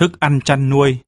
thức ăn chăn nuôi.